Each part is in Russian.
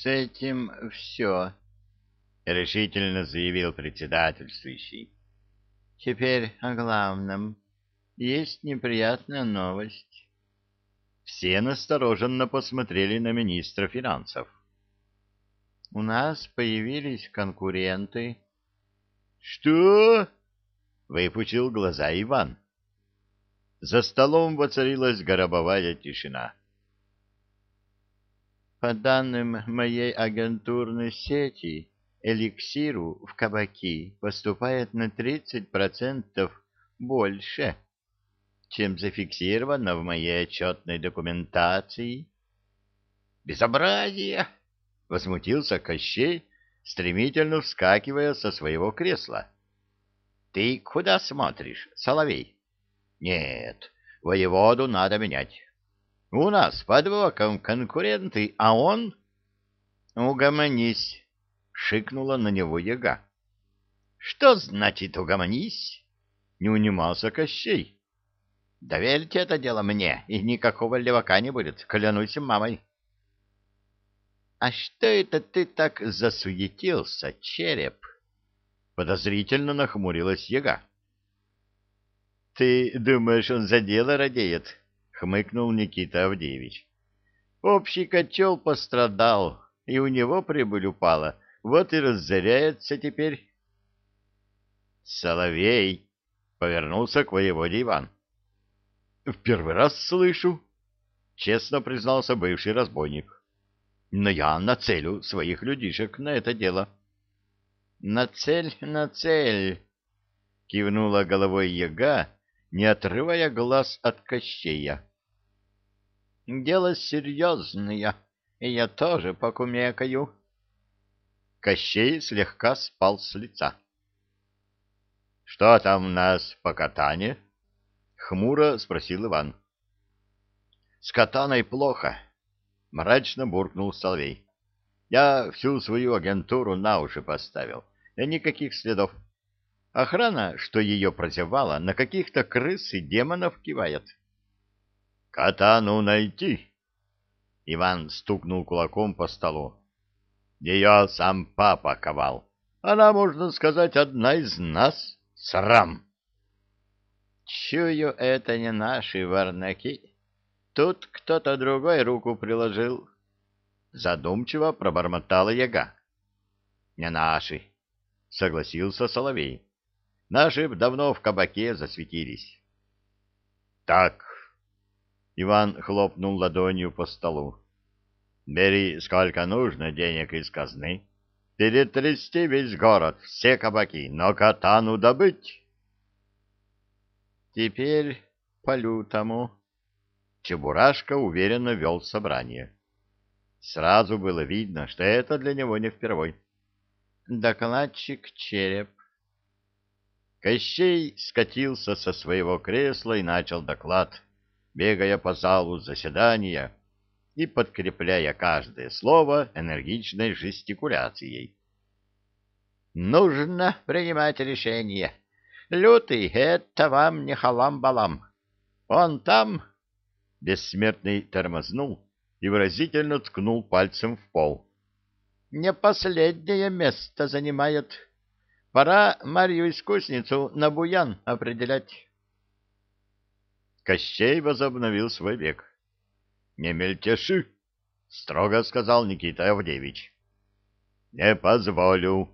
С этим все, — решительно заявил председательствующий. Теперь о главном. Есть неприятная новость. Все настороженно посмотрели на министра финансов. У нас появились конкуренты. Что? выпучил глаза Иван. За столом воцарилась гробовая тишина. По данным моей агентурной сети, эликсиру в кабаки поступает на 30% больше, чем зафиксировано в моей отчетной документации. «Безобразие!» — возмутился Кощей, стремительно вскакивая со своего кресла. «Ты куда смотришь, Соловей?» «Нет, воеводу надо менять. У нас под боком конкуренты, а он...» «Угомонись!» — шикнула на него яга. «Что значит угомонись?» — не унимался Кощей. Доверьте это дело мне, и никакого левака не будет, клянусь мамой. — А что это ты так засуетился, череп? — подозрительно нахмурилась яга. — Ты думаешь, он за дело радеет? — хмыкнул Никита Авдеевич. — Общий котел пострадал, и у него прибыль упала, вот и разоряется теперь. — Соловей! — повернулся к воеводе Иван. — в первый раз слышу, — честно признался бывший разбойник. Но я нацелю своих людишек на это дело. — На цель, на цель, — кивнула головой яга, не отрывая глаз от Кощея. — Дело серьезное, и я тоже покумекаю. Кощей слегка спал с лица. — Что там у нас по катанию? Хмуро спросил Иван. — С катаной плохо, — мрачно буркнул Соловей. — Я всю свою агентуру на уши поставил, и никаких следов. Охрана, что ее прозевала, на каких-то крыс и демонов кивает. — Катану найти! — Иван стукнул кулаком по столу. — Ее сам папа ковал. Она, можно сказать, одна из нас. Срам! — Чую, это не наши варнаки. Тут кто-то другой руку приложил. Задумчиво пробормотала яга. Не наши, согласился Соловей. Наши давно в кабаке засветились. Так, Иван хлопнул ладонью по столу. Бери сколько нужно денег из казны. Перетрясти весь город, все кабаки, но катану добыть. Теперь по-лютому. Чебурашка уверенно вел собрание. Сразу было видно, что это для него не впервой. Докладчик Череп. Кощей скатился со своего кресла и начал доклад, бегая по залу заседания и подкрепляя каждое слово энергичной жестикуляцией. «Нужно принимать решение. Лютый, это вам не халам-балам. Он там...» Бессмертный тормознул и выразительно ткнул пальцем в пол. «Не последнее место занимает. Пора Марью-искусницу на буян определять». Кощей возобновил свой век. «Не мельтеши!» — строго сказал Никита Авдеевич. «Не позволю!»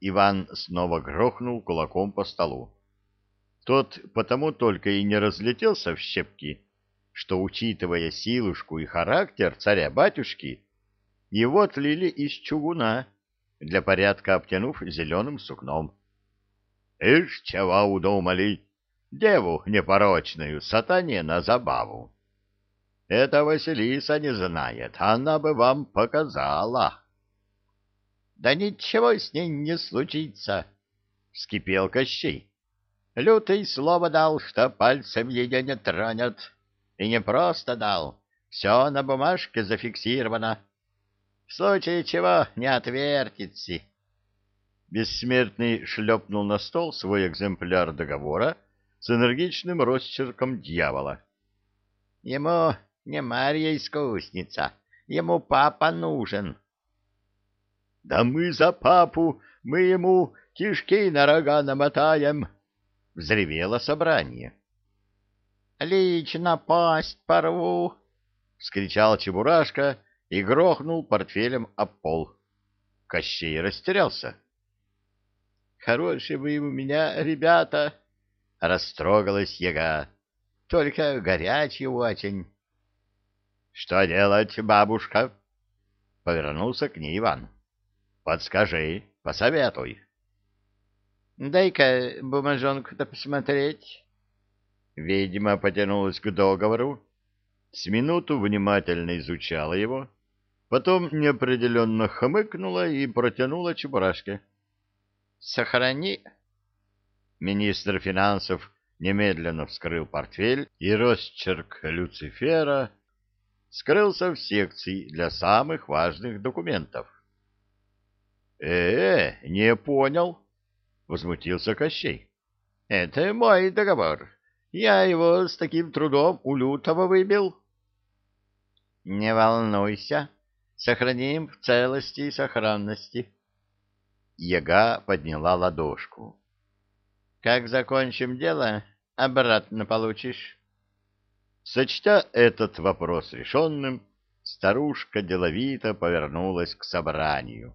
Иван снова грохнул кулаком по столу. Тот потому только и не разлетелся в щепки, что, учитывая силушку и характер царя-батюшки, его отлили из чугуна, для порядка обтянув зеленым сукном. — Ишь, чего удумали? Деву непорочную, сатане на забаву. Это Василиса не знает, она бы вам показала. Да ничего с ней не случится, — вскипел Кощей. Лютый слово дал, что пальцем ее не тронет. И не просто дал, все на бумажке зафиксировано. В случае чего не отвертится. Бессмертный шлепнул на стол свой экземпляр договора с энергичным росчерком дьявола. Ему не Марья искусница, ему папа нужен, Да мы за папу, мы ему кишки на рога намотаем! — взревело собрание. — Лично пасть порву! — вскричал Чебурашка и грохнул портфелем об пол. Кощей растерялся. — Хорошие вы у меня, ребята! — растрогалась яга. — Только горячий очень. — Что делать, бабушка? — повернулся к ней Иван. — Подскажи, посоветуй. — Дай-ка бумажонку-то посмотреть. Ведьма потянулась к договору, с минуту внимательно изучала его, потом неопределенно хмыкнула и протянула Чебурашке. — Сохрани. Министр финансов немедленно вскрыл портфель, и росчерк Люцифера скрылся в секции для самых важных документов. «Э, -э не понял», — возмутился Кощей. «Это мой договор. Я его с таким трудом у Лютого выбил». «Не волнуйся, сохраним в целости и сохранности». Яга подняла ладошку. «Как закончим дело, обратно получишь». Сочтя этот вопрос решенным, старушка деловито повернулась к собранию.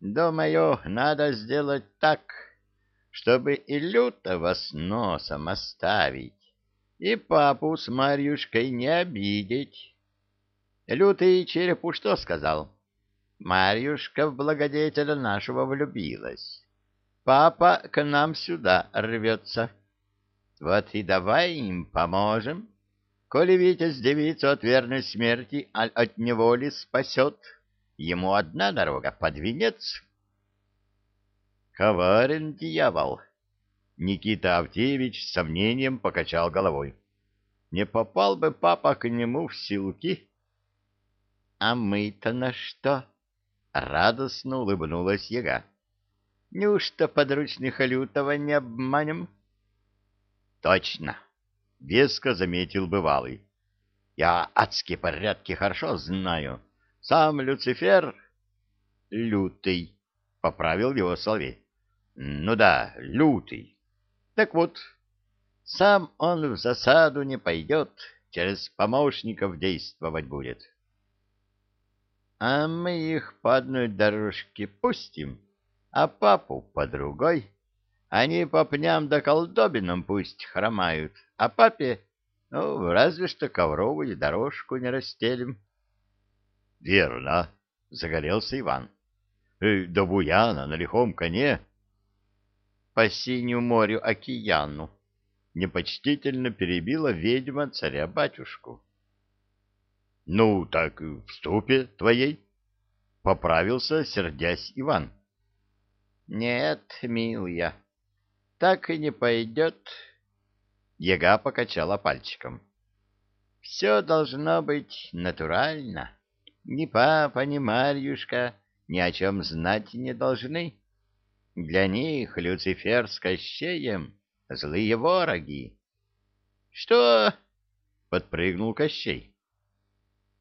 «Думаю, надо сделать так, чтобы и лютого с носом оставить, и папу с Марьюшкой не обидеть». Лютый черепу что сказал? Марьюшка в благодетеля нашего влюбилась. Папа к нам сюда рвется. Вот и давай им поможем. Коли Витя с девицу от верной смерти, аль от неволи спасет, ему одна дорога под венец. Коварен дьявол. Никита Авдеевич с сомнением покачал головой. Не попал бы папа к нему в силки, а мы-то на что? Радостно улыбнулась яга. Неужто подручных Алютова не обманем? Точно, веско заметил бывалый. Я адские порядки хорошо знаю. Сам Люцифер лютый, поправил его Соловей. Ну да, лютый. Так вот, сам он в засаду не пойдет, через помощников действовать будет а мы их по одной дорожке пустим, а папу по другой. Они по пням да колдобинам пусть хромают, а папе, ну, разве что ковровую дорожку не расстелим. — Верно, — загорелся Иван. «Э, — До Буяна на лихом коне. — По синему морю океану, — непочтительно перебила ведьма царя-батюшку. — Ну, так в ступе твоей, — поправился, сердясь Иван. — Нет, милая, так и не пойдет. Яга покачала пальчиком. — Все должно быть натурально. Ни папа, ни Марьюшка ни о чем знать не должны. Для них Люцифер с Кощеем — злые вороги. — Что? — подпрыгнул Кощей.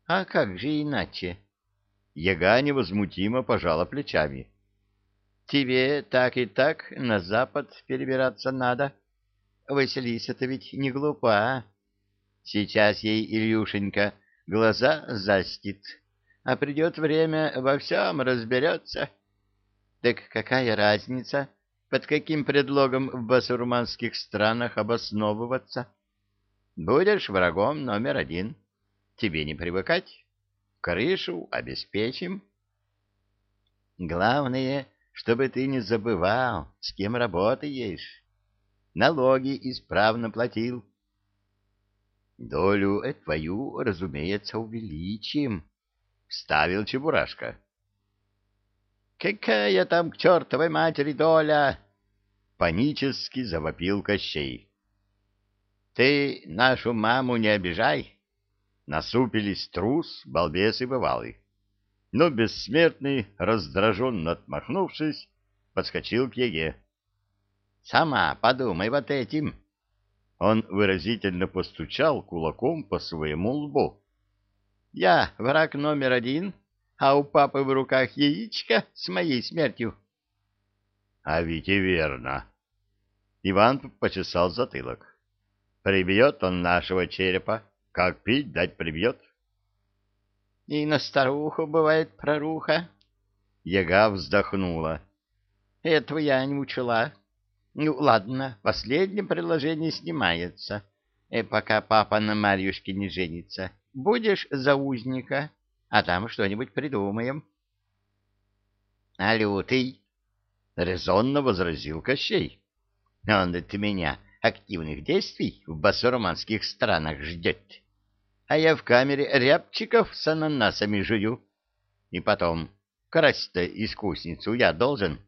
А как же иначе? Яга невозмутимо пожала плечами. Тебе так и так на запад перебираться надо. Василиса-то ведь не глупа. Сейчас ей Ильюшенька глаза застит, а придет время, во всем разберется. Так какая разница, под каким предлогом в басурманских странах обосновываться? Будешь врагом номер один. — Тебе не привыкать. Крышу обеспечим. Главное, чтобы ты не забывал, с кем работаешь. Налоги исправно платил. Долю твою, разумеется, увеличим, — вставил Чебурашка. «Какая там к чертовой матери доля?» — панически завопил Кощей. «Ты нашу маму не обижай, насупились трус, балбес и бывалый. Но бессмертный, раздраженно отмахнувшись, подскочил к Еге. — Сама подумай вот этим. Он выразительно постучал кулаком по своему лбу. — Я враг номер один, а у папы в руках яичко с моей смертью. — А ведь и верно. Иван почесал затылок. Прибьет он нашего черепа, как пить дать прибьет. — И на старуху бывает проруха. Яга вздохнула. — Этого я не учила. Ну, ладно, последнее предложение снимается, э, пока папа на Марьюшке не женится. Будешь за узника, а там что-нибудь придумаем. — А лютый? — резонно возразил Кощей. — Он от меня активных действий в басурманских странах ждет. А я в камере рябчиков с ананасами жую. И потом, красть-то искусницу я должен.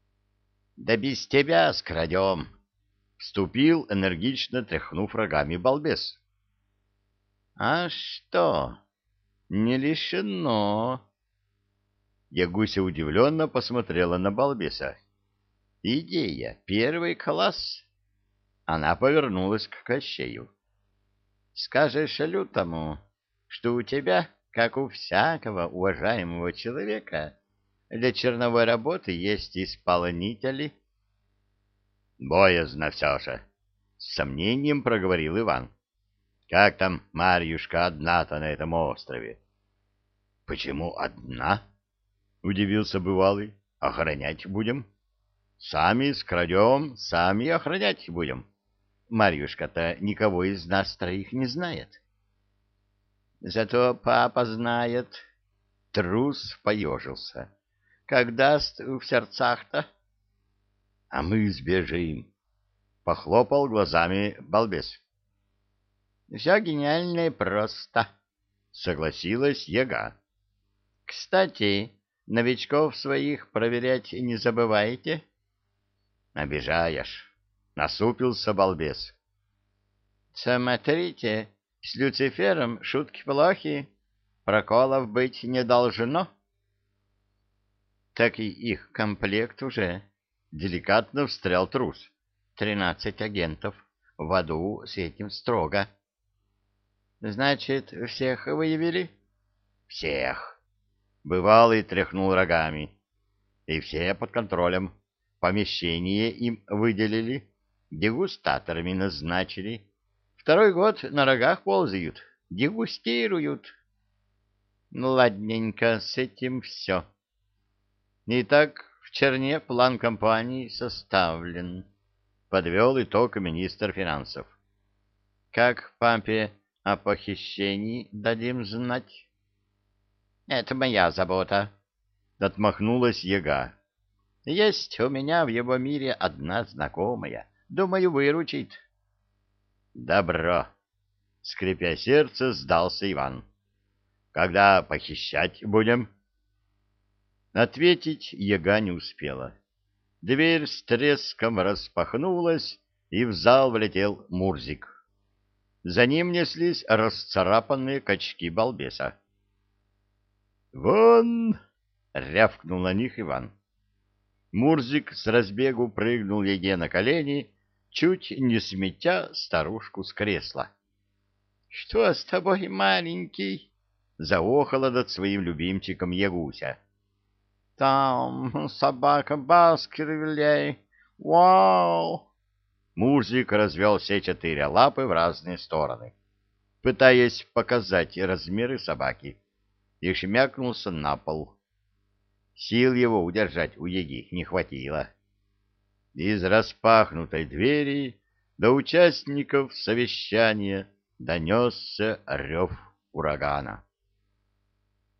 — Да без тебя скрадем, — вступил, энергично тряхнув рогами балбес. — А что? Не лишено. Ягуся удивленно посмотрела на балбеса. — Идея, первый класс. Она повернулась к Кощею. — Скажешь лютому, что у тебя, как у всякого уважаемого человека, для черновой работы есть исполнители? — Боязно все же, — с сомнением проговорил Иван. — Как там Марьюшка одна-то на этом острове? — Почему одна? — удивился бывалый. — Охранять будем? — Сами скрадем, сами охранять будем. — Марьюшка-то никого из нас троих не знает. Зато папа знает. Трус поежился. Как даст в сердцах-то? А мы сбежим. Похлопал глазами балбес. Все гениально и просто, согласилась Яга. Кстати, новичков своих проверять не забывайте. Обижаешь. Насупился балбес. Смотрите, с Люцифером шутки плохи, проколов быть не должно. Так и их комплект уже. Деликатно встрял трус. Тринадцать агентов. В аду с этим строго. Значит, всех выявили? Всех. Бывалый тряхнул рогами. И все под контролем. Помещение им выделили дегустаторами назначили. Второй год на рогах ползают, дегустируют. Ладненько, с этим все. Итак, в черне план компании составлен. Подвел итог министр финансов. Как папе о похищении дадим знать? Это моя забота, — отмахнулась яга. Есть у меня в его мире одна знакомая — Думаю, выручит. Добро. Скрипя сердце, сдался Иван. Когда похищать будем? Ответить яга не успела. Дверь с треском распахнулась, и в зал влетел Мурзик. За ним неслись расцарапанные качки балбеса. «Вон!» — рявкнул на них Иван. Мурзик с разбегу прыгнул Еге на колени чуть не сметя старушку с кресла. — Что с тобой, маленький? — заохала над своим любимчиком Ягуся. — Там собака Баскервилей. Вау! Мурзик развел все четыре лапы в разные стороны, пытаясь показать размеры собаки, и шмякнулся на пол. Сил его удержать у Еги не хватило. — из распахнутой двери до участников совещания донесся рев урагана.